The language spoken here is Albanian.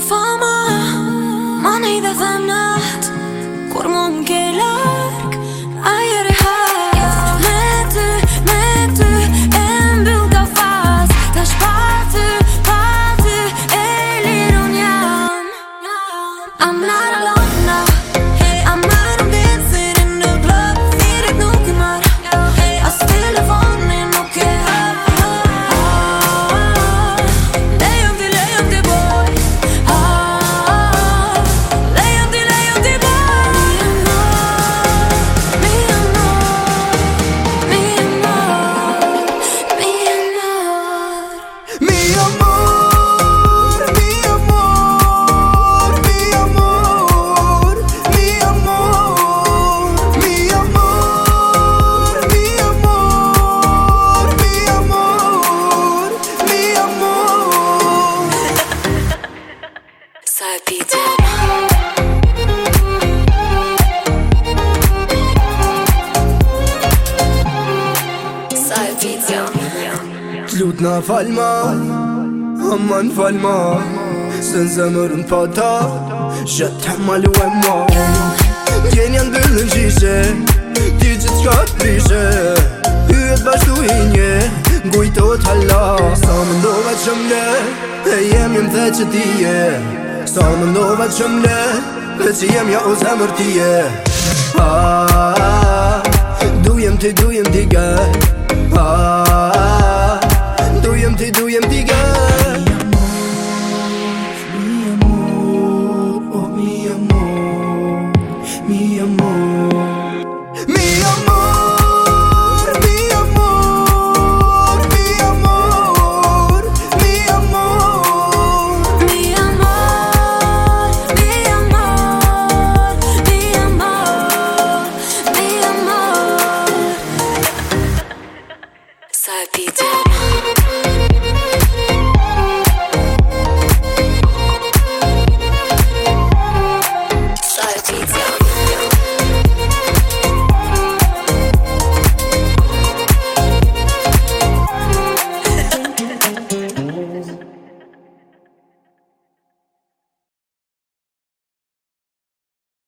Fama, money the femme Beatsion T'lut në falma Amma në falma Se në zemër në pata Shëtë të malu e ma Jeni janë bëllë në gjishe Ti që t'ka t'prishe Hyët bashtu i nje Gujto t'halla Sa më ndovat që mle E jem jem dhe që ti je Sa më ndovat që mle Dhe që jem ja o zëmër ah, ti je Ah, ah, ah Du jem ti, du ti gaj Diga, Mi amor, mi amor, oh, mi amor, mi amor.